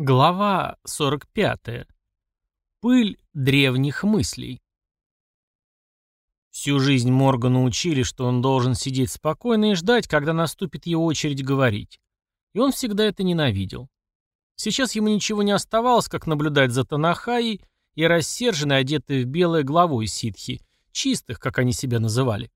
Глава 45. Пыль древних мыслей. Всю жизнь Моргана учили, что он должен сидеть спокойно и ждать, когда наступит его очередь говорить. И он всегда это ненавидел. Сейчас ему ничего не оставалось, как наблюдать за Танахаей и рассерженной, одетой в белое главой ситхи, чистых, как они себя называли.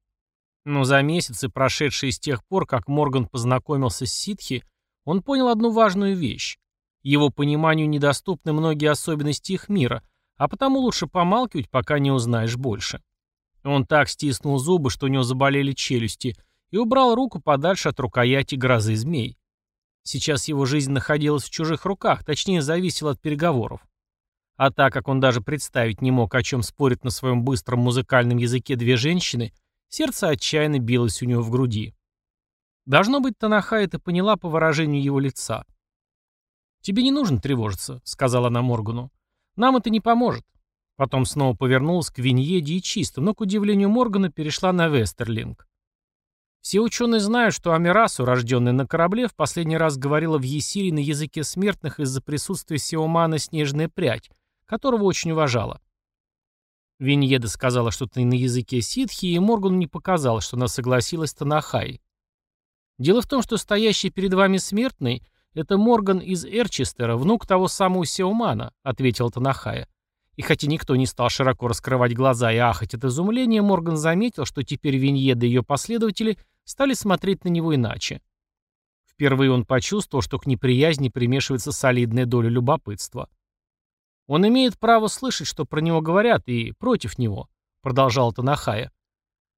Но за месяцы, прошедшие с тех пор, как Морган познакомился с ситхи, он понял одну важную вещь. Его пониманию недоступны многие особенности их мира, а потому лучше помалкивать, пока не узнаешь больше. Он так стиснул зубы, что у него заболели челюсти, и убрал руку подальше от рукояти грозы змей. Сейчас его жизнь находилась в чужих руках, точнее, зависела от переговоров. А так как он даже представить не мог, о чем спорят на своем быстром музыкальном языке две женщины, сердце отчаянно билось у него в груди. Должно быть, Танаха это поняла по выражению его лица. «Тебе не нужно тревожиться», — сказала она Моргану. «Нам это не поможет». Потом снова повернулась к Виньеде и чисто, но, к удивлению Моргана, перешла на Вестерлинг. Все ученые знают, что Амирасу, рожденная на корабле, в последний раз говорила в Есире на языке смертных из-за присутствия Сиомана Снежная Прядь, которого очень уважала. Виньеда сказала что-то на языке ситхи, и Моргану не показалось, что она согласилась с Танахай. Дело в том, что стоящий перед вами смертный «Это Морган из Эрчестера, внук того самого Сеумана», — ответил Танахая. И хотя никто не стал широко раскрывать глаза и ахать от изумления, Морган заметил, что теперь Виньеда и ее последователи стали смотреть на него иначе. Впервые он почувствовал, что к неприязни примешивается солидная доля любопытства. «Он имеет право слышать, что про него говорят, и против него», — продолжал Танахая.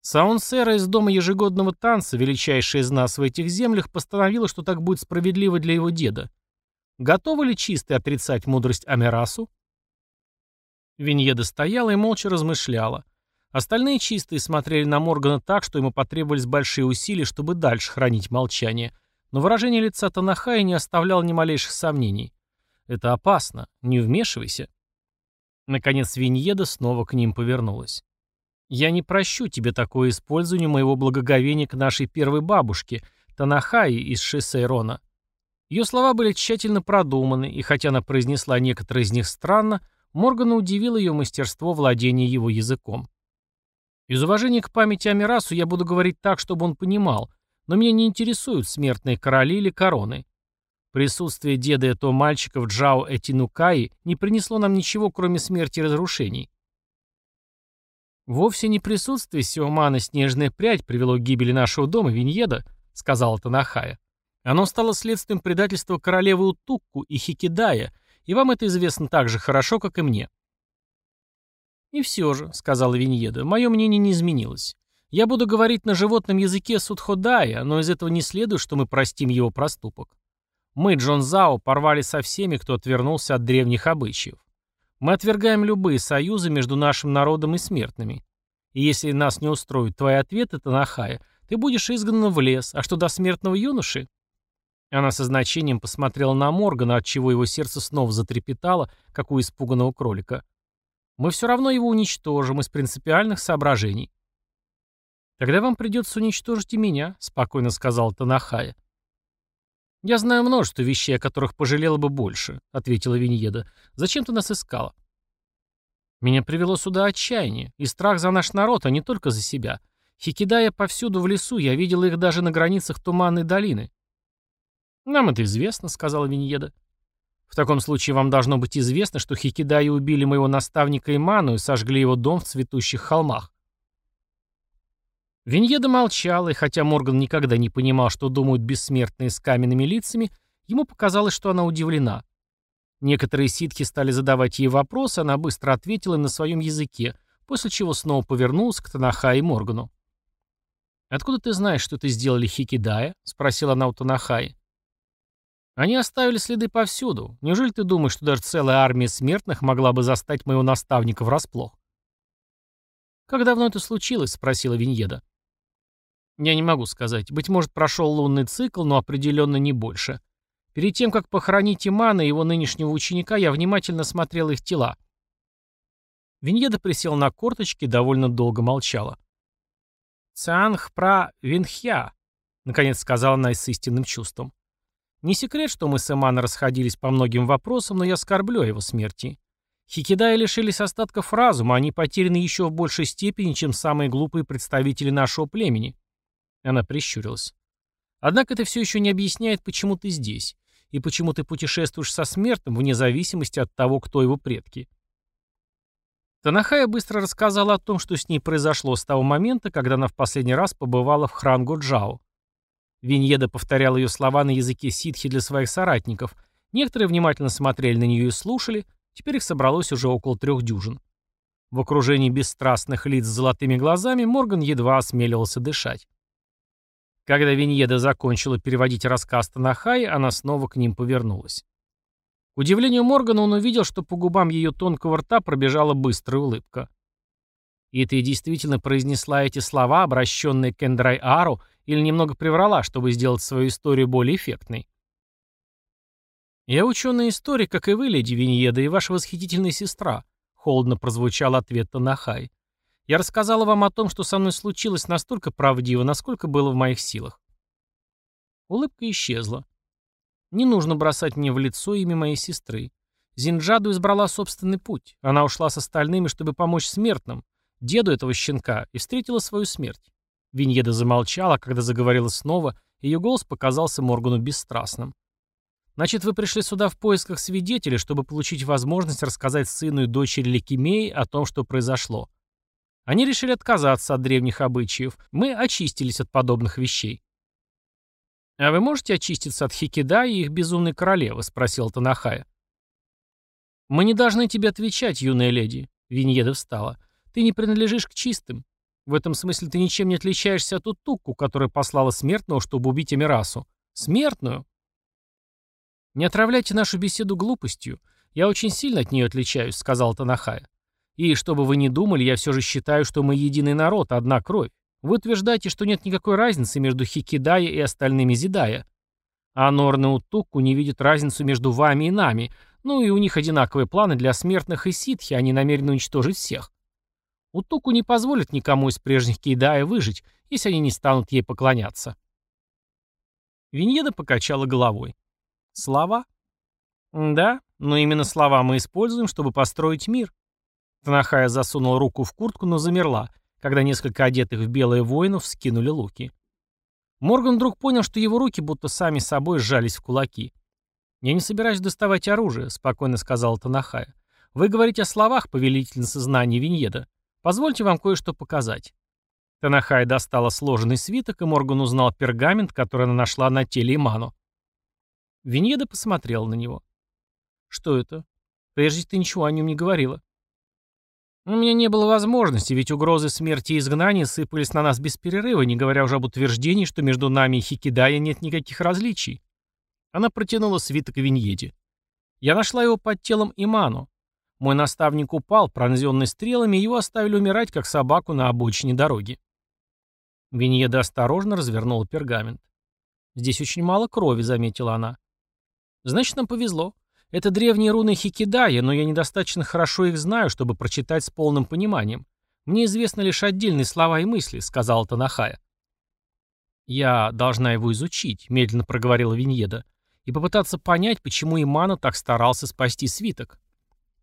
Саунсера из дома ежегодного танца, величайшая из нас в этих землях, постановила, что так будет справедливо для его деда. Готовы ли чистые отрицать мудрость Амерасу? Виньеда стояла и молча размышляла. Остальные чистые смотрели на Моргана так, что ему потребовались большие усилия, чтобы дальше хранить молчание. Но выражение лица Танахая не оставляло ни малейших сомнений. «Это опасно. Не вмешивайся». Наконец Виньеда снова к ним повернулась. Я не прощу тебе такое использование моего благоговения к нашей первой бабушке, Танахаи из Шисейрона. Ее слова были тщательно продуманы, и хотя она произнесла некоторые из них странно, Моргана удивило ее мастерство владения его языком. Из уважения к памяти Амирасу я буду говорить так, чтобы он понимал, но меня не интересуют смертные короли или короны. Присутствие деда этого мальчика в Джао Этинукаи не принесло нам ничего, кроме смерти и разрушений. «Вовсе не присутствие Сиомана снежная прядь привело к гибели нашего дома, Виньеда», — сказала Танахая. «Оно стало следствием предательства королевы Утукку и Хикидая, и вам это известно так же хорошо, как и мне». «И все же», — сказала Виньеда, — «мое мнение не изменилось. Я буду говорить на животном языке Судходая, но из этого не следует, что мы простим его проступок. Мы, Джон Зао, порвали со всеми, кто отвернулся от древних обычаев. Мы отвергаем любые союзы между нашим народом и смертными. И если нас не устроят твои ответы, Танахая, ты будешь изгнан в лес, а что до смертного юноши?» Она со значением посмотрела на Моргана, отчего его сердце снова затрепетало, как у испуганного кролика. «Мы все равно его уничтожим из принципиальных соображений». «Тогда вам придется уничтожить и меня», — спокойно сказал Танахая. «Я знаю множество вещей, о которых пожалела бы больше», — ответила Виньеда. «Зачем ты нас искала?» «Меня привело сюда отчаяние и страх за наш народ, а не только за себя. Хикидая повсюду в лесу, я видела их даже на границах Туманной долины». «Нам это известно», — сказала Виньеда. «В таком случае вам должно быть известно, что Хикидаи убили моего наставника Иману и сожгли его дом в цветущих холмах. Виньеда молчала, и хотя Морган никогда не понимал, что думают бессмертные с каменными лицами, ему показалось, что она удивлена. Некоторые ситхи стали задавать ей вопросы, она быстро ответила на своем языке, после чего снова повернулась к Танахае и Моргану. «Откуда ты знаешь, что это сделали Хикидая?» — спросила она у Танахаи. «Они оставили следы повсюду. Неужели ты думаешь, что даже целая армия смертных могла бы застать моего наставника врасплох?» «Как давно это случилось?» — спросила Виньеда. Я не могу сказать. Быть может, прошел лунный цикл, но определенно не больше. Перед тем, как похоронить Имана и его нынешнего ученика, я внимательно смотрел их тела. Виньеда присел на корточки и довольно долго молчала. «Цанх пра Винхья», — наконец сказала она с истинным чувством. Не секрет, что мы с Эманой расходились по многим вопросам, но я скорблю о его смерти. Хикидаи лишились остатков разума, они потеряны еще в большей степени, чем самые глупые представители нашего племени. Она прищурилась. Однако это все еще не объясняет, почему ты здесь, и почему ты путешествуешь со смертным, вне зависимости от того, кто его предки. Танахая быстро рассказала о том, что с ней произошло с того момента, когда она в последний раз побывала в Хрангоджао. Виньеда повторяла ее слова на языке ситхи для своих соратников. Некоторые внимательно смотрели на нее и слушали, теперь их собралось уже около трех дюжин. В окружении бесстрастных лиц с золотыми глазами Морган едва осмеливался дышать. Когда Виньеда закончила переводить рассказ Танахай, она снова к ним повернулась. К удивлению Моргана он увидел, что по губам ее тонкого рта пробежала быстрая улыбка. «И ты действительно произнесла эти слова, обращенные к Эндрай-Ару, или немного приврала, чтобы сделать свою историю более эффектной?» «Я ученый-историк, как и вы, леди Виньеда, и ваша восхитительная сестра», — холодно прозвучал ответ Танахай. Я рассказала вам о том, что со мной случилось настолько правдиво, насколько было в моих силах. Улыбка исчезла. Не нужно бросать мне в лицо имя моей сестры. Зинджаду избрала собственный путь. Она ушла с остальными, чтобы помочь смертным, деду этого щенка, и встретила свою смерть. Виньеда замолчала, а когда заговорила снова, ее голос показался Моргану бесстрастным. «Значит, вы пришли сюда в поисках свидетелей, чтобы получить возможность рассказать сыну и дочери Ликимеи о том, что произошло. Они решили отказаться от древних обычаев. Мы очистились от подобных вещей. «А вы можете очиститься от Хикида и их безумной королевы?» — спросил Танахая. «Мы не должны тебе отвечать, юная леди», — Виньеда встала. «Ты не принадлежишь к чистым. В этом смысле ты ничем не отличаешься от Утукку, которая послала смертного, чтобы убить Эмирасу. Смертную?» «Не отравляйте нашу беседу глупостью. Я очень сильно от нее отличаюсь», — сказал Танахая. И, чтобы вы не думали, я все же считаю, что мы единый народ, одна кровь. Вы утверждаете, что нет никакой разницы между Хикидая и остальными Зидая. А Норн и Утукку не видят разницу между вами и нами, ну и у них одинаковые планы для смертных и ситхи, они намерены уничтожить всех. Утуку не позволит никому из прежних Кидая выжить, если они не станут ей поклоняться. Виньеда покачала головой. Слова? Да, но именно слова мы используем, чтобы построить мир. Танахая засунула руку в куртку, но замерла, когда несколько одетых в белые воинов скинули луки. Морган вдруг понял, что его руки будто сами собой сжались в кулаки. «Я не собираюсь доставать оружие», — спокойно сказал Танахая. «Вы говорите о словах, повелительница знаний Виньеда. Позвольте вам кое-что показать». Танахая достала сложенный свиток, и Морган узнал пергамент, который она нашла на теле Иману. Виньеда посмотрел на него. «Что это? Прежде ты ничего о нем не говорила». У меня не было возможности, ведь угрозы смерти и изгнания сыпались на нас без перерыва, не говоря уже об утверждении, что между нами и Хикидая нет никаких различий. Она протянула свиток Виньеде. Я нашла его под телом Иману. Мой наставник упал, пронзенный стрелами, и его оставили умирать, как собаку на обочине дороги. Виньеда осторожно развернула пергамент. «Здесь очень мало крови», — заметила она. «Значит, нам повезло. Это древние руны Хикидая, но я недостаточно хорошо их знаю, чтобы прочитать с полным пониманием. Мне известны лишь отдельные слова и мысли», — сказала Танахая. «Я должна его изучить», — медленно проговорила Виньеда, «и попытаться понять, почему Имана так старался спасти свиток».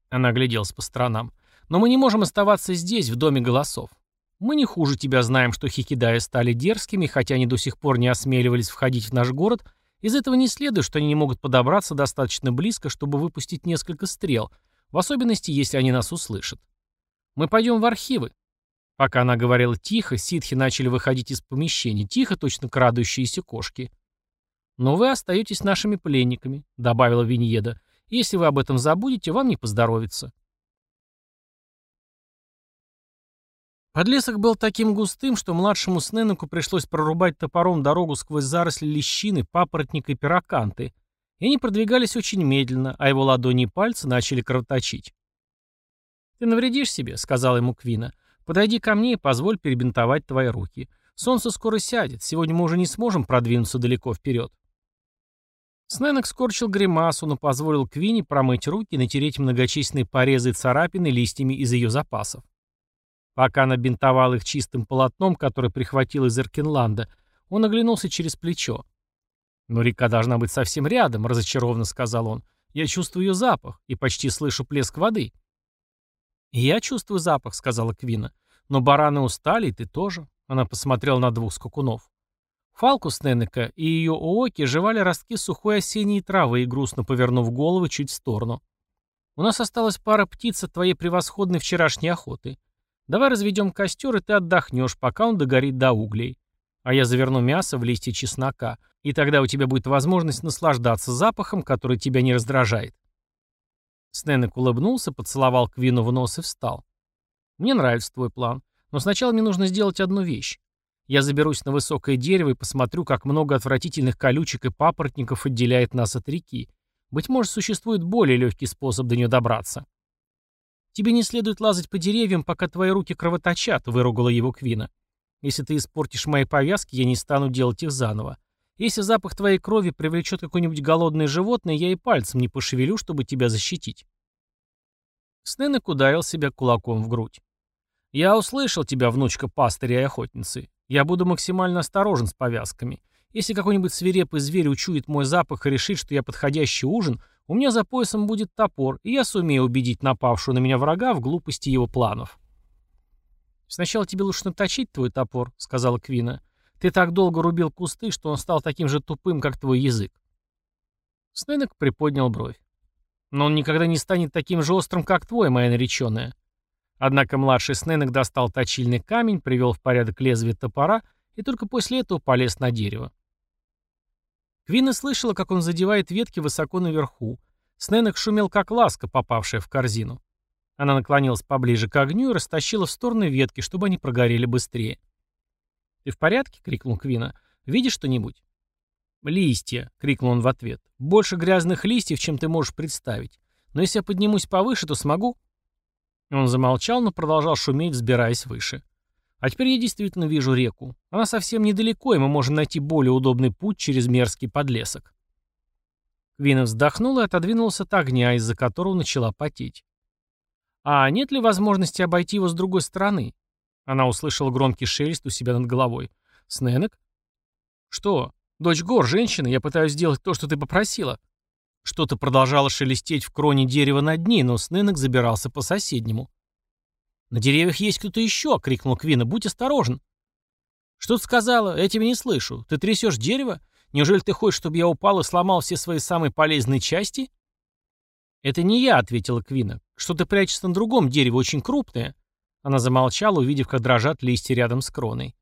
Она огляделась по сторонам. «Но мы не можем оставаться здесь, в Доме голосов. Мы не хуже тебя знаем, что Хикидая стали дерзкими, хотя они до сих пор не осмеливались входить в наш город из этого не следует, что они не могут подобраться достаточно близко, чтобы выпустить несколько стрел, в особенности, если они нас услышат. Мы пойдем в архивы. Пока она говорила тихо, ситхи начали выходить из помещения, тихо, точно крадущиеся кошки. «Но вы остаетесь нашими пленниками», — добавила Виньеда. «Если вы об этом забудете, вам не поздоровится». Подлесок был таким густым, что младшему Сненеку пришлось прорубать топором дорогу сквозь заросли лещины, папоротника и пироканты, и они продвигались очень медленно, а его ладони и пальцы начали кровоточить. «Ты навредишь себе», — сказал ему Квина. «Подойди ко мне и позволь перебинтовать твои руки. Солнце скоро сядет, сегодня мы уже не сможем продвинуться далеко вперед». Сненок скорчил гримасу, но позволил Квине промыть руки и натереть многочисленные порезы и царапины листьями из ее запасов. Пока она бинтовала их чистым полотном, которое прихватил из Эркинланда, он оглянулся через плечо. «Но река должна быть совсем рядом», — разочарованно сказал он. «Я чувствую ее запах и почти слышу плеск воды». «Я чувствую запах», — сказала Квина. «Но бараны устали, и ты тоже». Она посмотрела на двух скакунов. Фалкус Ненека и ее Ооки жевали ростки сухой осенней травы и грустно повернув головы чуть в сторону. «У нас осталась пара птиц от твоей превосходной вчерашней охоты. Давай разведем костер, и ты отдохнешь, пока он догорит до углей. А я заверну мясо в листья чеснока, и тогда у тебя будет возможность наслаждаться запахом, который тебя не раздражает». Сненек улыбнулся, поцеловал Квину в нос и встал. «Мне нравится твой план, но сначала мне нужно сделать одну вещь. Я заберусь на высокое дерево и посмотрю, как много отвратительных колючек и папоротников отделяет нас от реки. Быть может, существует более легкий способ до нее добраться. «Тебе не следует лазать по деревьям, пока твои руки кровоточат», — выругала его Квина. «Если ты испортишь мои повязки, я не стану делать их заново. Если запах твоей крови привлечет какое-нибудь голодное животное, я и пальцем не пошевелю, чтобы тебя защитить». Сненек ударил себя кулаком в грудь. «Я услышал тебя, внучка пастыря и охотницы. Я буду максимально осторожен с повязками. Если какой-нибудь свирепый зверь учует мой запах и решит, что я подходящий ужин, у меня за поясом будет топор, и я сумею убедить напавшего на меня врага в глупости его планов. «Сначала тебе лучше наточить твой топор», — сказала Квина. «Ты так долго рубил кусты, что он стал таким же тупым, как твой язык». Сненок приподнял бровь. «Но он никогда не станет таким же острым, как твой, моя нареченная. Однако младший Сненек достал точильный камень, привел в порядок лезвие топора и только после этого полез на дерево. Квина слышала, как он задевает ветки высоко наверху. Сненек шумел, как ласка, попавшая в корзину. Она наклонилась поближе к огню и растащила в стороны ветки, чтобы они прогорели быстрее. «Ты в порядке?» — крикнул Квина. «Видишь что-нибудь?» «Листья!» — крикнул он в ответ. «Больше грязных листьев, чем ты можешь представить. Но если я поднимусь повыше, то смогу...» Он замолчал, но продолжал шуметь, взбираясь выше. А теперь я действительно вижу реку. Она совсем недалеко, и мы можем найти более удобный путь через мерзкий подлесок. Квина вздохнул и отодвинулся от огня, из-за которого начала потеть. «А нет ли возможности обойти его с другой стороны?» Она услышала громкий шелест у себя над головой. «Сненек?» «Что? Дочь гор, женщина, я пытаюсь сделать то, что ты попросила». Что-то продолжало шелестеть в кроне дерева над ней, но Сненок забирался по соседнему. «На деревьях есть кто-то еще!» — крикнул Квина. «Будь осторожен!» «Что ты сказала? Я тебя не слышу. Ты трясешь дерево? Неужели ты хочешь, чтобы я упал и сломал все свои самые полезные части?» «Это не я», — ответила Квина. «Что-то прячется на другом дереве, очень крупное». Она замолчала, увидев, как дрожат листья рядом с кроной.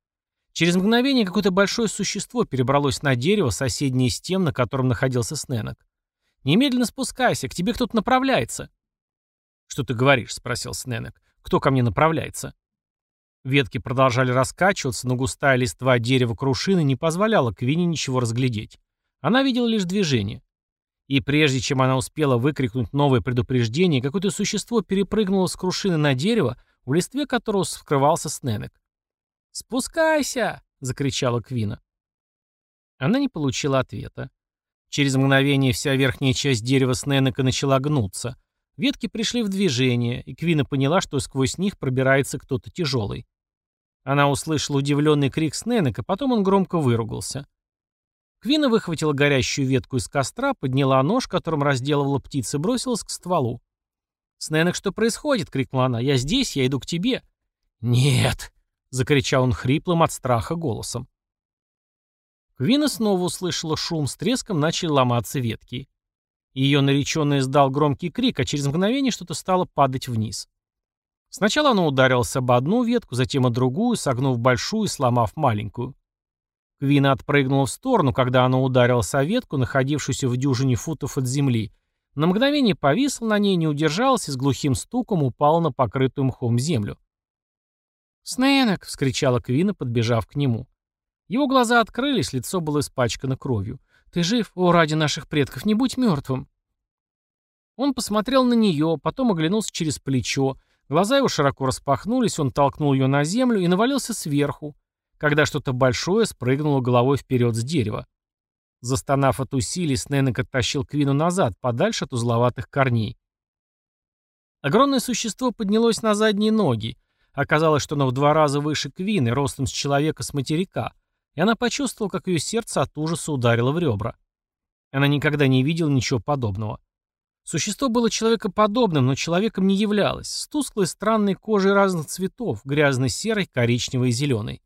Через мгновение какое-то большое существо перебралось на дерево, соседнее с тем, на котором находился Сненок. Немедленно спускайся, к тебе кто-то направляется». «Что ты говоришь?» — спросил Сненек. «Кто ко мне направляется?» Ветки продолжали раскачиваться, но густая листва дерева крушины не позволяла Квине ничего разглядеть. Она видела лишь движение. И прежде чем она успела выкрикнуть новое предупреждение, какое-то существо перепрыгнуло с крушины на дерево, в листве которого скрывался Сненек. «Спускайся!» — закричала Квина. Она не получила ответа. Через мгновение вся верхняя часть дерева Сненека начала гнуться. Ветки пришли в движение, и Квина поняла, что сквозь них пробирается кто-то тяжелый. Она услышала удивленный крик Сненека, потом он громко выругался. Квина выхватила горящую ветку из костра, подняла нож, которым разделывала птицы, и бросилась к стволу. «Сненек, что происходит?» — крикнула она. «Я здесь, я иду к тебе». «Нет!» — закричал он хриплым от страха голосом. Квина снова услышала шум, с треском начали ломаться ветки. Ее нареченный издал громкий крик, а через мгновение что-то стало падать вниз. Сначала оно ударилось об одну ветку, затем о другую, согнув большую и сломав маленькую. Квина отпрыгнула в сторону, когда оно ударилось о ветку, находившуюся в дюжине футов от земли. На мгновение повисла на ней, не удержалась и с глухим стуком упала на покрытую мхом землю. «Сненок!» — вскричала Квина, подбежав к нему. Его глаза открылись, лицо было испачкано кровью. «Ты жив? О, ради наших предков, не будь мертвым!» Он посмотрел на нее, потом оглянулся через плечо. Глаза его широко распахнулись, он толкнул ее на землю и навалился сверху, когда что-то большое спрыгнуло головой вперед с дерева. Застонав от усилий, Сненек оттащил Квину назад, подальше от узловатых корней. Огромное существо поднялось на задние ноги. Оказалось, что оно в два раза выше Квины, ростом с человека с материка, и она почувствовала, как ее сердце от ужаса ударило в ребра. Она никогда не видела ничего подобного. Существо было человекоподобным, но человеком не являлось, с тусклой странной кожей разных цветов, грязной серой, коричневой и зеленой.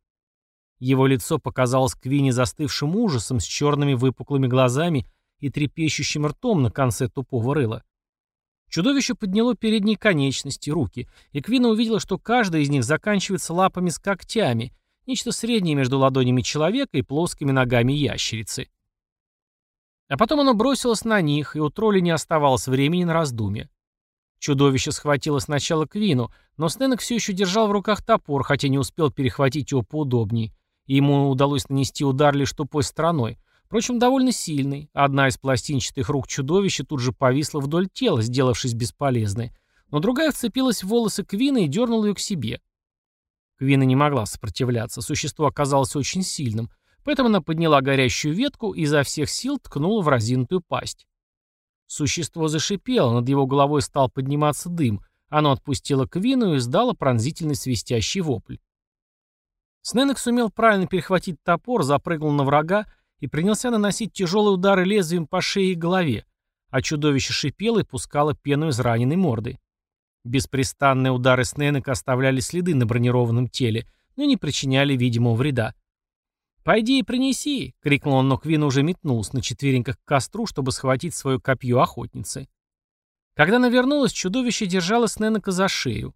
Его лицо показалось Квине застывшим ужасом с черными выпуклыми глазами и трепещущим ртом на конце тупого рыла. Чудовище подняло передние конечности, руки, и Квина увидела, что каждая из них заканчивается лапами с когтями, нечто среднее между ладонями человека и плоскими ногами ящерицы. А потом оно бросилось на них, и у тролля не оставалось времени на раздумье. Чудовище схватило сначала Квину, но Сненок все еще держал в руках топор, хотя не успел перехватить его поудобней, и ему удалось нанести удар лишь тупой стороной, впрочем, довольно сильный. Одна из пластинчатых рук чудовища тут же повисла вдоль тела, сделавшись бесполезной, но другая вцепилась в волосы Квины и дернула ее к себе. Квина не могла сопротивляться, существо оказалось очень сильным — Поэтому она подняла горящую ветку и изо всех сил ткнула в разинутую пасть. Существо зашипело, над его головой стал подниматься дым. Оно отпустило Квину и издало пронзительный свистящий вопль. Сненек сумел правильно перехватить топор, запрыгнул на врага и принялся наносить тяжелые удары лезвием по шее и голове, а чудовище шипело и пускало пену из раненой морды. Беспрестанные удары Сненека оставляли следы на бронированном теле, но не причиняли видимого вреда. «Пойди и принеси!» — крикнул он, но Квин уже метнулся на четвереньках к костру, чтобы схватить свое копье охотницы. Когда она вернулась, чудовище держало Сненока за шею.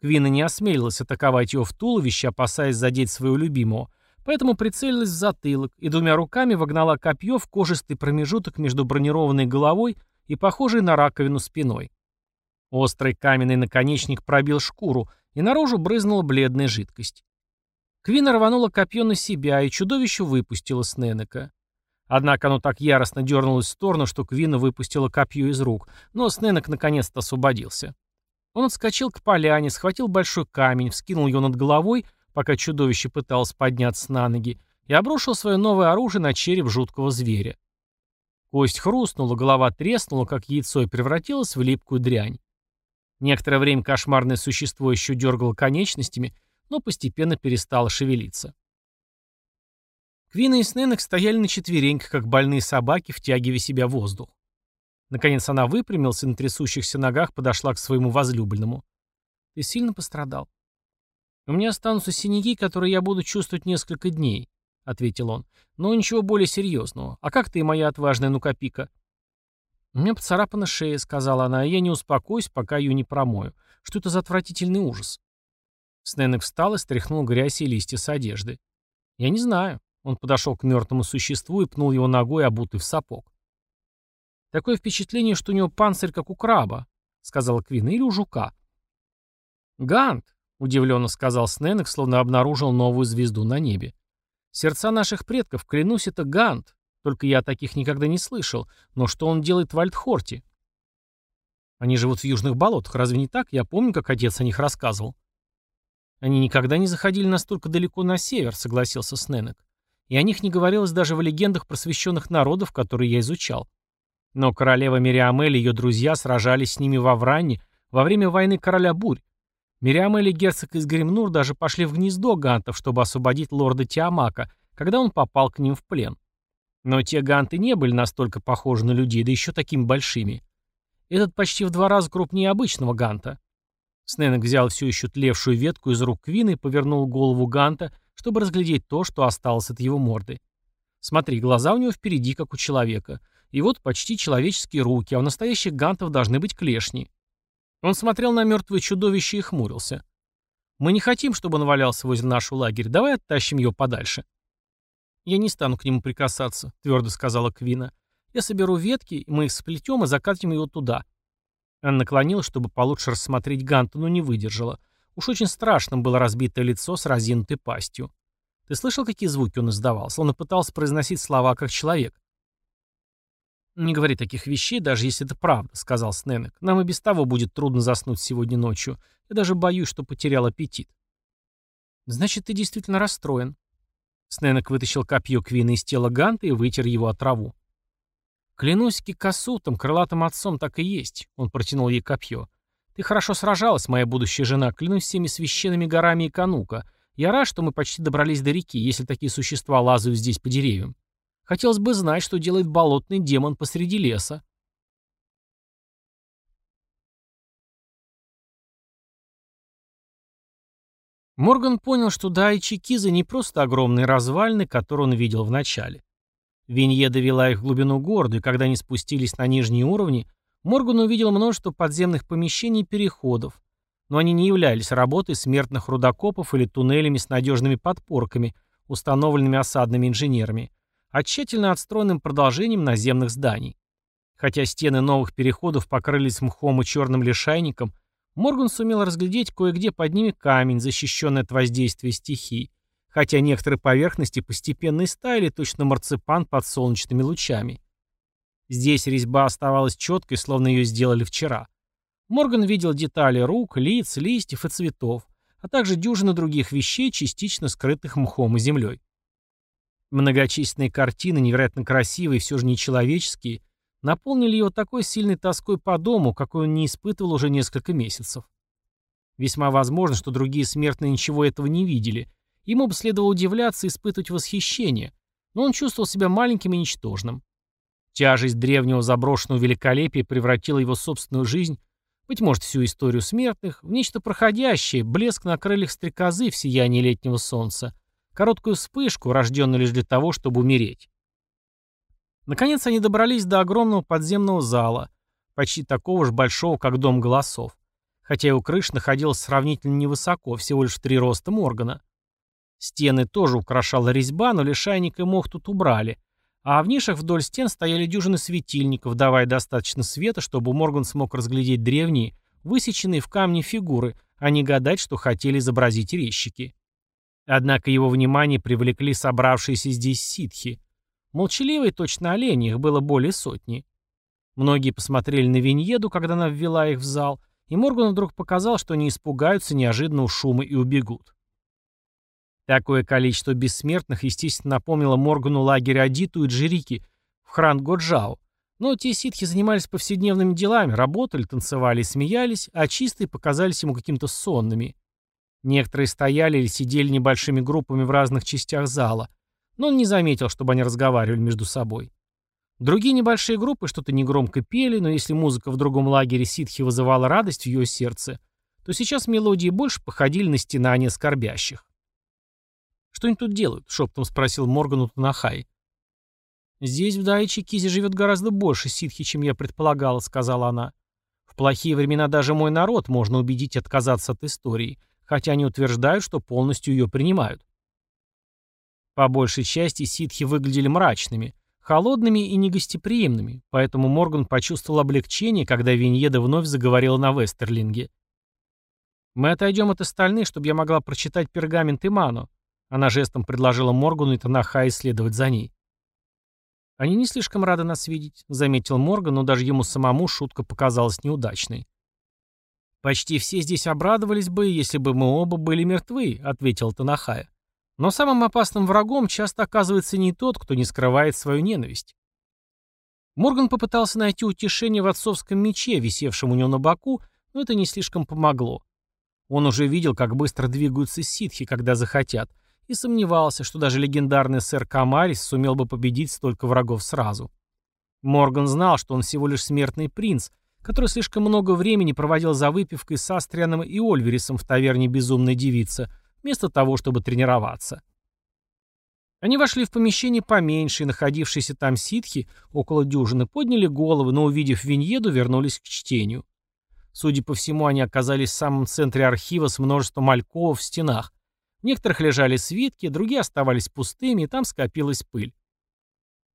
Квина не осмелилась атаковать его в туловище, опасаясь задеть своего любимого, поэтому прицелилась в затылок и двумя руками вогнала копье в кожистый промежуток между бронированной головой и похожей на раковину спиной. Острый каменный наконечник пробил шкуру, и наружу брызнула бледная жидкость. Квина рванула копье на себя, и чудовище выпустило Сненека. Однако оно так яростно дернулось в сторону, что Квина выпустила копье из рук, но Сненек наконец-то освободился. Он отскочил к поляне, схватил большой камень, вскинул его над головой, пока чудовище пыталось подняться на ноги, и обрушил свое новое оружие на череп жуткого зверя. Кость хрустнула, голова треснула, как яйцо, и превратилась в липкую дрянь. Некоторое время кошмарное существо еще дергало конечностями, но постепенно перестала шевелиться. Квина и Сненок стояли на четвереньках, как больные собаки, втягивая себя в воздух. Наконец она выпрямилась и на трясущихся ногах подошла к своему возлюбленному. «Ты сильно пострадал?» «У меня останутся синяки, которые я буду чувствовать несколько дней», — ответил он. «Но ничего более серьезного. А как ты, моя отважная Нукапика?» «У меня поцарапана шея», — сказала она, — «и я не успокоюсь, пока ее не промою. Что это за отвратительный ужас?» Сненек встал и стряхнул грязь и листья с одежды. «Я не знаю». Он подошел к мертвому существу и пнул его ногой, обутый в сапог. «Такое впечатление, что у него панцирь, как у краба», — сказала Квин, — «или у жука». «Гант», — удивленно сказал Сненек, словно обнаружил новую звезду на небе. «Сердца наших предков, клянусь, это Гант. Только я таких никогда не слышал. Но что он делает в Альтхорте?» «Они живут в южных болотах, разве не так? Я помню, как отец о них рассказывал». Они никогда не заходили настолько далеко на север, согласился Сненек. И о них не говорилось даже в легендах просвещенных народов, которые я изучал. Но королева Мириамель и ее друзья сражались с ними во Вранне во время войны короля Бурь. Мириамель и герцог из Гремнур даже пошли в гнездо гантов, чтобы освободить лорда Тиамака, когда он попал к ним в плен. Но те ганты не были настолько похожи на людей, да еще такими большими. Этот почти в два раза крупнее обычного ганта. Сненок взял всю еще тлевшую ветку из рук Квина и повернул голову Ганта, чтобы разглядеть то, что осталось от его морды. Смотри, глаза у него впереди, как у человека. И вот почти человеческие руки, а у настоящих гантов должны быть клешни. Он смотрел на мертвое чудовище и хмурился. «Мы не хотим, чтобы он валялся возле нашего лагеря. Давай оттащим его подальше». «Я не стану к нему прикасаться», — твердо сказала Квина. «Я соберу ветки, мы их сплетем и закатим его туда. Она наклонилась, чтобы получше рассмотреть Ганта, но не выдержала. Уж очень страшным было разбитое лицо с разинутой пастью. Ты слышал, какие звуки он издавал? Словно пытался произносить слова как человек. «Не говори таких вещей, даже если это правда», — сказал Сненек. «Нам и без того будет трудно заснуть сегодня ночью. Я даже боюсь, что потерял аппетит». «Значит, ты действительно расстроен». Сненек вытащил копье Квина из тела Ганта и вытер его от траву. «Клянусь кикасутом, крылатым отцом так и есть», — он протянул ей копье. «Ты хорошо сражалась, моя будущая жена, клянусь всеми священными горами и канука. Я рад, что мы почти добрались до реки, если такие существа лазают здесь по деревьям. Хотелось бы знать, что делает болотный демон посреди леса. Морган понял, что Дайчи Киза не просто огромные развалины, которые он видел в начале. Винье довела их в глубину города, и когда они спустились на нижние уровни, Морган увидел множество подземных помещений и переходов, но они не являлись работой смертных рудокопов или туннелями с надежными подпорками, установленными осадными инженерами, а тщательно отстроенным продолжением наземных зданий. Хотя стены новых переходов покрылись мхом и черным лишайником, Морган сумел разглядеть кое-где под ними камень, защищенный от воздействия стихий, хотя некоторые поверхности постепенно истаяли точно марципан под солнечными лучами. Здесь резьба оставалась четкой, словно ее сделали вчера. Морган видел детали рук, лиц, листьев и цветов, а также дюжины других вещей, частично скрытых мхом и землей. Многочисленные картины, невероятно красивые все же нечеловеческие, наполнили его такой сильной тоской по дому, какой он не испытывал уже несколько месяцев. Весьма возможно, что другие смертные ничего этого не видели. Ему бы следовало удивляться и испытывать восхищение, но он чувствовал себя маленьким и ничтожным. Тяжесть древнего заброшенного великолепия превратила его собственную жизнь, быть может, всю историю смертных, в нечто проходящее, блеск на крыльях стрекозы в сиянии летнего солнца, короткую вспышку, рожденную лишь для того, чтобы умереть. Наконец они добрались до огромного подземного зала, почти такого же большого, как дом голосов, хотя и у крыш находилось сравнительно невысоко, всего лишь в три роста Моргана. Стены тоже украшала резьба, но лишайник и мох тут убрали, а в нишах вдоль стен стояли дюжины светильников, давая достаточно света, чтобы Морган смог разглядеть древние, высеченные в камне фигуры, а не гадать, что хотели изобразить резчики. Однако его внимание привлекли собравшиеся здесь ситхи. Молчаливые точно олени, их было более сотни. Многие посмотрели на Виньеду, когда она ввела их в зал, и Моргану вдруг показал, что они испугаются неожиданного шума и убегут. Такое количество бессмертных, естественно, напомнило Моргану лагерь Адиту и Джерики в Хран-Годжао. Но те ситхи занимались повседневными делами, работали, танцевали и смеялись, а чистые показались ему каким-то сонными. Некоторые стояли или сидели небольшими группами в разных частях зала, но он не заметил, чтобы они разговаривали между собой. Другие небольшие группы что-то негромко пели, но если музыка в другом лагере ситхи вызывала радость в ее сердце, то сейчас мелодии больше походили на стенания скорбящих. «Что они тут делают?» — шептом спросил Морган у Танахай. «Здесь, в Дайчи, Кизи живет гораздо больше ситхи, чем я предполагала», — сказала она. «В плохие времена даже мой народ можно убедить отказаться от истории, хотя они утверждают, что полностью ее принимают. По большей части ситхи выглядели мрачными, холодными и негостеприимными, поэтому Морган почувствовал облегчение, когда Виньеда вновь заговорила на Вестерлинге. «Мы отойдем от остальных, чтобы я могла прочитать пергамент Иману». Она жестом предложила Моргану и Танаха исследовать за ней. «Они не слишком рады нас видеть», — заметил Морган, но даже ему самому шутка показалась неудачной. «Почти все здесь обрадовались бы, если бы мы оба были мертвы», — ответил Танахая. Но самым опасным врагом часто оказывается не тот, кто не скрывает свою ненависть. Морган попытался найти утешение в отцовском мече, висевшем у него на боку, но это не слишком помогло. Он уже видел, как быстро двигаются ситхи, когда захотят, и сомневался, что даже легендарный сэр Камарис сумел бы победить столько врагов сразу. Морган знал, что он всего лишь смертный принц, который слишком много времени проводил за выпивкой с Астрианом и Ольверисом в таверне «Безумная девица», вместо того, чтобы тренироваться. Они вошли в помещение поменьше, и находившиеся там ситхи, около дюжины, подняли головы, но, увидев Виньеду, вернулись к чтению. Судя по всему, они оказались в самом центре архива с множеством альковов в стенах. В некоторых лежали свитки, другие оставались пустыми, и там скопилась пыль.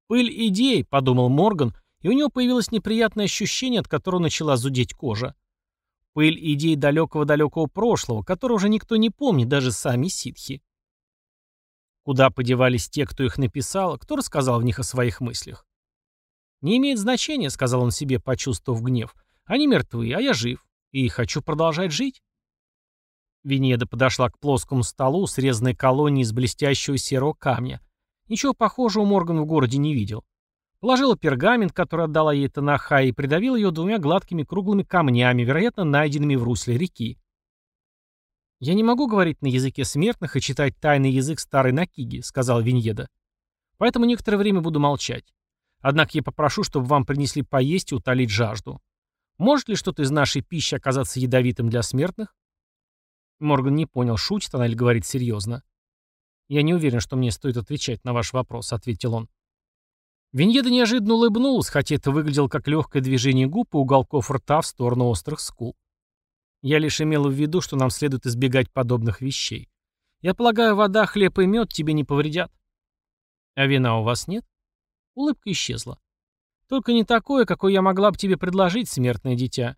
«Пыль идей», — подумал Морган, и у него появилось неприятное ощущение, от которого начала зудеть кожа. Пыль идей далекого-далекого прошлого, которого уже никто не помнит, даже сами ситхи. Куда подевались те, кто их написал, кто рассказал в них о своих мыслях? «Не имеет значения», — сказал он себе, почувствовав гнев. «Они мертвы, а я жив, и хочу продолжать жить». Венеда подошла к плоскому столу, срезанной колонией из блестящего серого камня. Ничего похожего Морган в городе не видел. Положила пергамент, который отдала ей Танаха, и придавила ее двумя гладкими круглыми камнями, вероятно, найденными в русле реки. «Я не могу говорить на языке смертных и читать тайный язык старой Накиги», — сказал Виньеда. «Поэтому некоторое время буду молчать. Однако я попрошу, чтобы вам принесли поесть и утолить жажду. Может ли что-то из нашей пищи оказаться ядовитым для смертных?» Морган не понял, шутит она или говорит серьезно. «Я не уверен, что мне стоит отвечать на ваш вопрос», — ответил он. Виньеда неожиданно улыбнулась, хотя это выглядело как легкое движение губ и уголков рта в сторону острых скул. Я лишь имел в виду, что нам следует избегать подобных вещей. Я полагаю, вода, хлеб и мед тебе не повредят. А вина у вас нет? Улыбка исчезла. Только не такое, какое я могла бы тебе предложить, смертное дитя.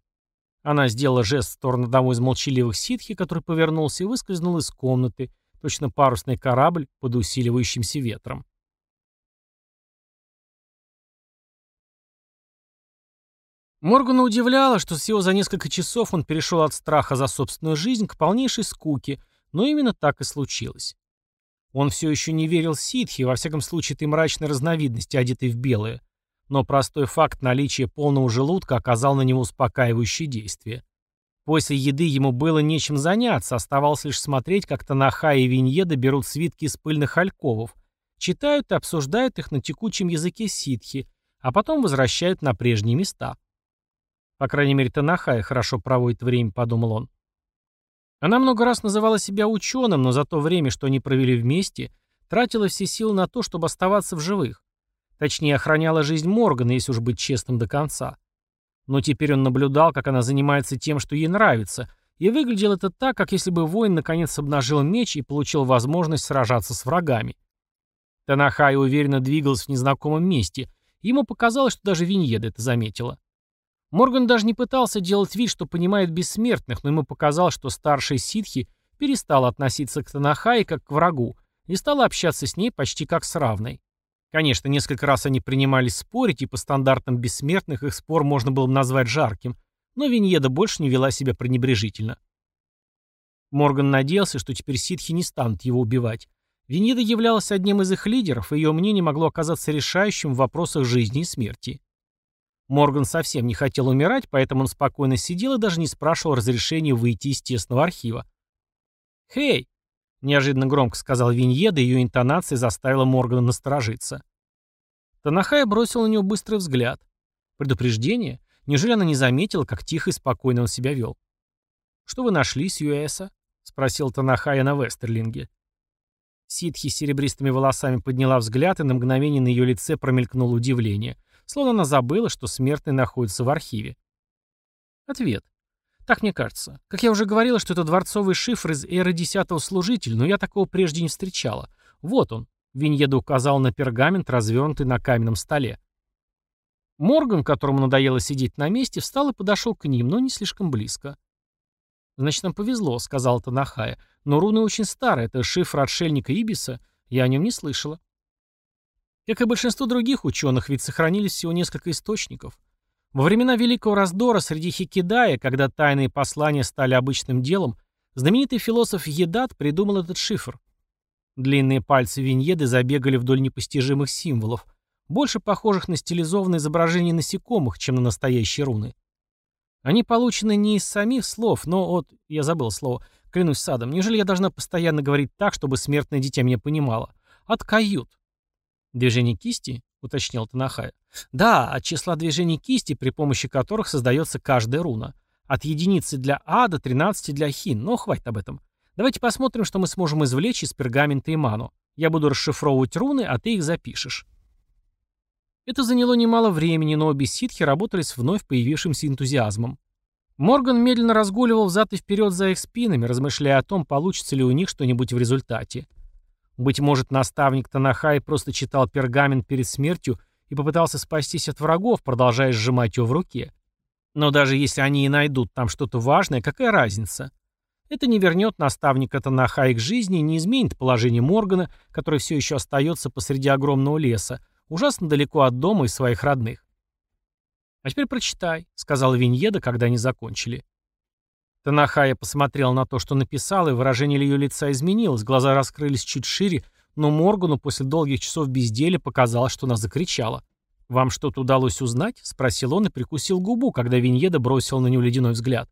Она сделала жест в сторону одного из молчаливых ситхи, который повернулся и выскользнул из комнаты, точно парусный корабль под усиливающимся ветром. Моргана удивляло, что всего за несколько часов он перешел от страха за собственную жизнь к полнейшей скуке, но именно так и случилось. Он все еще не верил ситхи, во всяком случае этой мрачной разновидности, одетой в белое, но простой факт наличия полного желудка оказал на него успокаивающее действие. После еды ему было нечем заняться, оставалось лишь смотреть, как Танаха и Виньеда берут свитки из пыльных альковов, читают и обсуждают их на текучем языке ситхи, а потом возвращают на прежние места. По крайней мере, Танахая хорошо проводит время, подумал он. Она много раз называла себя ученым, но за то время, что они провели вместе, тратила все силы на то, чтобы оставаться в живых. Точнее, охраняла жизнь Моргана, если уж быть честным до конца. Но теперь он наблюдал, как она занимается тем, что ей нравится, и выглядело это так, как если бы воин наконец обнажил меч и получил возможность сражаться с врагами. Танахай уверенно двигался в незнакомом месте, ему показалось, что даже Виньеда это заметила. Морган даже не пытался делать вид, что понимает бессмертных, но ему показалось, что старшая ситхи перестала относиться к Танахае как к врагу и стала общаться с ней почти как с равной. Конечно, несколько раз они принимались спорить, и по стандартам бессмертных их спор можно было бы назвать жарким, но Виньеда больше не вела себя пренебрежительно. Морган надеялся, что теперь ситхи не станут его убивать. Виньеда являлась одним из их лидеров, и ее мнение могло оказаться решающим в вопросах жизни и смерти. Морган совсем не хотел умирать, поэтому он спокойно сидел и даже не спрашивал разрешения выйти из тесного архива. «Хей!» — неожиданно громко сказал Виньеда, и ее интонация заставила Моргана насторожиться. Танахая бросил на него быстрый взгляд. Предупреждение? Неужели она не заметила, как тихо и спокойно он себя вел? «Что вы нашли, Сьюэса?» — спросил Танахая на Вестерлинге. Ситхи с серебристыми волосами подняла взгляд, и на мгновение на ее лице промелькнуло удивление — словно она забыла, что смертный находится в архиве. Ответ. Так мне кажется. Как я уже говорила, что это дворцовый шифр из эры десятого служителя, но я такого прежде не встречала. Вот он. Виньеда указал на пергамент, развернутый на каменном столе. Морган, которому надоело сидеть на месте, встал и подошел к ним, но не слишком близко. «Значит, нам повезло», — сказал Танахая. «Но руны очень старые, это шифр отшельника Ибиса. Я о нем не слышала». Как и большинство других ученых, ведь сохранились всего несколько источников. Во времена Великого Раздора среди Хикидая, когда тайные послания стали обычным делом, знаменитый философ Едат придумал этот шифр. Длинные пальцы Виньеды забегали вдоль непостижимых символов, больше похожих на стилизованные изображения насекомых, чем на настоящие руны. Они получены не из самих слов, но от... Я забыл слово. Клянусь садом. Неужели я должна постоянно говорить так, чтобы смертное дитя меня понимало? От кают. «Движение кисти?» — уточнил Танахая. «Да, от числа движений кисти, при помощи которых создается каждая руна. От единицы для А до 13 для Хин, но хватит об этом. Давайте посмотрим, что мы сможем извлечь из пергамента и ману. Я буду расшифровывать руны, а ты их запишешь». Это заняло немало времени, но обе ситхи работали с вновь появившимся энтузиазмом. Морган медленно разгуливал взад и вперед за их спинами, размышляя о том, получится ли у них что-нибудь в результате. Быть может, наставник Танахай просто читал пергамент перед смертью и попытался спастись от врагов, продолжая сжимать его в руке. Но даже если они и найдут там что-то важное, какая разница? Это не вернет наставника Танахай к жизни и не изменит положение Моргана, который все еще остается посреди огромного леса, ужасно далеко от дома и своих родных. «А теперь прочитай», — сказал Виньеда, когда они закончили. Танахая посмотрел на то, что написал, и выражение ее лица изменилось, глаза раскрылись чуть шире, но Моргану после долгих часов безделия показалось, что она закричала. «Вам что-то удалось узнать?» — спросил он и прикусил губу, когда Виньеда бросил на него ледяной взгляд.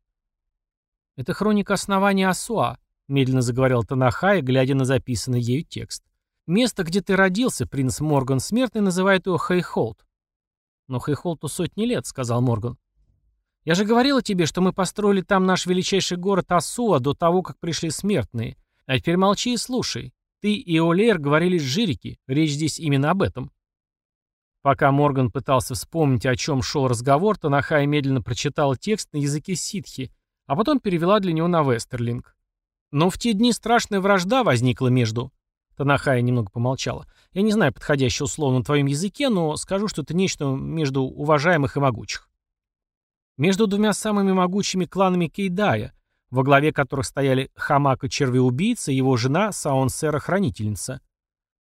«Это хроника основания Асуа», — медленно заговорил Танахай, глядя на записанный ею текст. «Место, где ты родился, принц Морган Смертный, называет его Хейхолд». «Но Хейхолту сотни лет», — сказал Морган. «Я же говорила тебе, что мы построили там наш величайший город Асуа до того, как пришли смертные. А теперь молчи и слушай. Ты и Олейр говорили с Жирики. Речь здесь именно об этом». Пока Морган пытался вспомнить, о чем шел разговор, Танахай медленно прочитал текст на языке ситхи, а потом перевела для него на Вестерлинг. Но в те дни страшная вражда возникла между... Танахая немного помолчала. Я не знаю подходящего слова на твоем языке, но скажу, что это нечто между уважаемых и могучих. Между двумя самыми могучими кланами Кейдая, во главе которых стояли Хамака Червеубийца и его жена Саонсера Хранительница.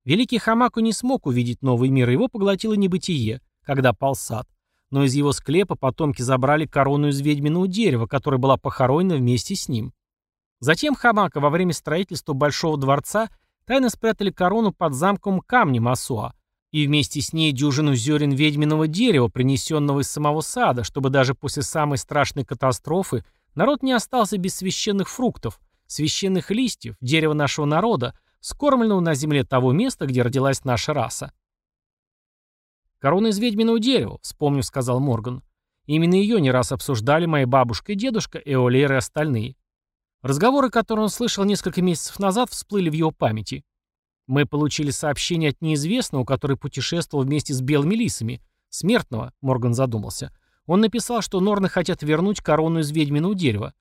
Великий Хамаку не смог увидеть новый мир, его поглотило небытие, когда пал сад. Но из его склепа потомки забрали корону из ведьминого дерева, которая была похоронена вместе с ним. Затем Хамака во время строительства Большого дворца тайно спрятали корону под замком камнем Асуа, и вместе с ней дюжину зерен ведьминого дерева, принесенного из самого сада, чтобы даже после самой страшной катастрофы народ не остался без священных фруктов, священных листьев, дерева нашего народа, скормленного на земле того места, где родилась наша раса. «Корона из ведьминого дерева», — вспомнив, сказал Морган. Именно ее не раз обсуждали моя бабушка и дедушка, Эолер и остальные. Разговоры, которые он слышал несколько месяцев назад, всплыли в его памяти. Мы получили сообщение от неизвестного, который путешествовал вместе с белыми лисами. Смертного, Морган задумался. Он написал, что Норны хотят вернуть корону из ведьминого дерева.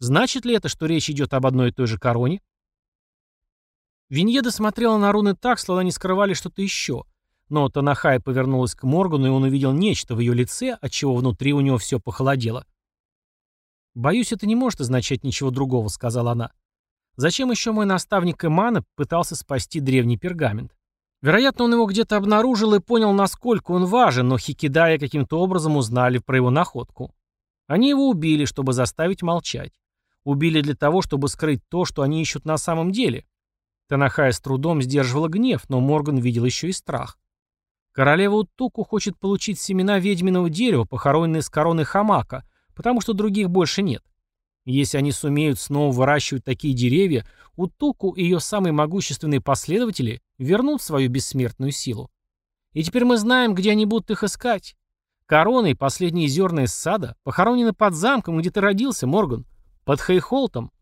Значит ли это, что речь идет об одной и той же короне? Виньеда смотрела на руны так, словно они скрывали что-то еще. Но Танахай повернулась к Моргану, и он увидел нечто в ее лице, отчего внутри у него все похолодело. «Боюсь, это не может означать ничего другого», — сказала она. «Зачем еще мой наставник Имана пытался спасти древний пергамент? Вероятно, он его где-то обнаружил и понял, насколько он важен, но Хикидая каким-то образом узнали про его находку. Они его убили, чтобы заставить молчать. Убили для того, чтобы скрыть то, что они ищут на самом деле. Танахая с трудом сдерживала гнев, но Морган видел еще и страх. Королева Уттуку хочет получить семена ведьминого дерева, похороненные с короны Хамака, потому что других больше нет. Если они сумеют снова выращивать такие деревья, Уттуку и ее самые могущественные последователи вернут свою бессмертную силу. И теперь мы знаем, где они будут их искать. Короны и последние зерна из сада похоронены под замком, где ты родился, Морган, под Хейхолтом,